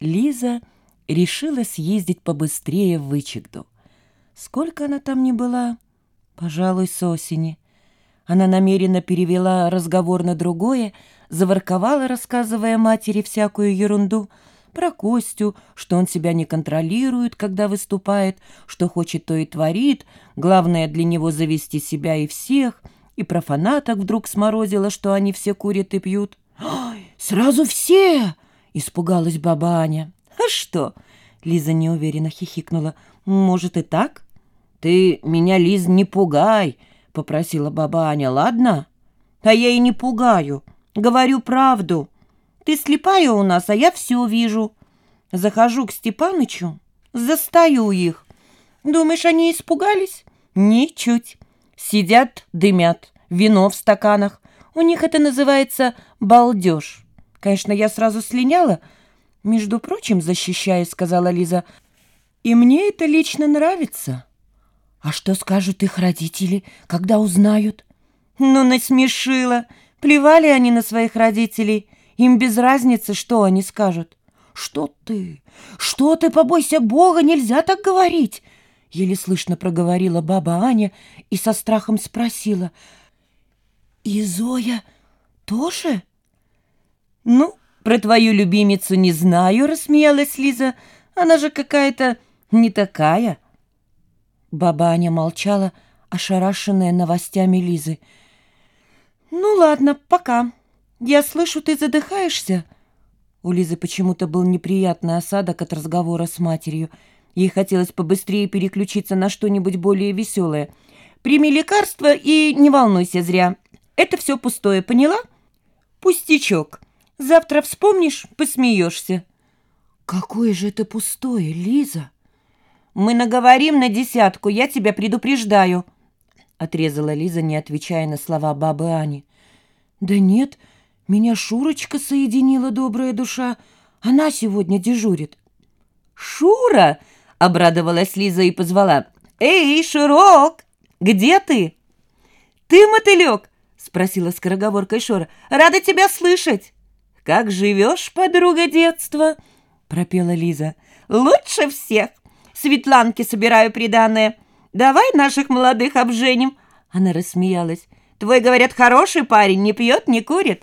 Лиза решила съездить побыстрее в Вычегду. Сколько она там не была? Пожалуй, с осени. Она намеренно перевела разговор на другое, заворковала, рассказывая матери всякую ерунду про Костю, что он себя не контролирует, когда выступает, что хочет, то и творит, главное для него завести себя и всех, и про фанаток вдруг сморозила, что они все курят и пьют. «Ой, сразу все!» — испугалась баба Аня. «А что?» — Лиза неуверенно хихикнула. «Может, и так?» «Ты меня, Лиз, не пугай!» — попросила баба Аня. «Ладно?» «А я и не пугаю. Говорю правду. Ты слепая у нас, а я все вижу. Захожу к Степанычу, застаю их. Думаешь, они испугались? Ничуть. Сидят, дымят, вино в стаканах. У них это называется балдеж. Конечно, я сразу слиняла. Между прочим, защищаясь, сказала Лиза, и мне это лично нравится. А что скажут их родители, когда узнают? Ну, насмешила. Плевали они на своих родителей. Им без разницы, что они скажут. Что ты? Что ты, побойся Бога, нельзя так говорить. Еле слышно проговорила баба Аня и со страхом спросила. И Зоя тоже? Ну, про твою любимицу не знаю, рассмеялась Лиза. Она же какая-то не такая. Баба Аня молчала, ошарашенная новостями Лизы. «Ну ладно, пока. Я слышу, ты задыхаешься». У Лизы почему-то был неприятный осадок от разговора с матерью. Ей хотелось побыстрее переключиться на что-нибудь более веселое. «Прими лекарство и не волнуйся зря. Это все пустое, поняла?» «Пустячок. Завтра вспомнишь, посмеешься». «Какое же это пустое, Лиза?» «Мы наговорим на десятку, я тебя предупреждаю», — отрезала Лиза, не отвечая на слова бабы Ани. «Да нет, меня Шурочка соединила, добрая душа. Она сегодня дежурит». «Шура!» — обрадовалась Лиза и позвала. «Эй, Шурок, где ты?» «Ты, мотылек?» — спросила скороговоркой Шура. «Рада тебя слышать!» «Как живешь, подруга детства?» — пропела Лиза. «Лучше всех!» Светланке собираю приданное. Давай наших молодых обженим». Она рассмеялась. «Твой, говорят, хороший парень, не пьет, не курит».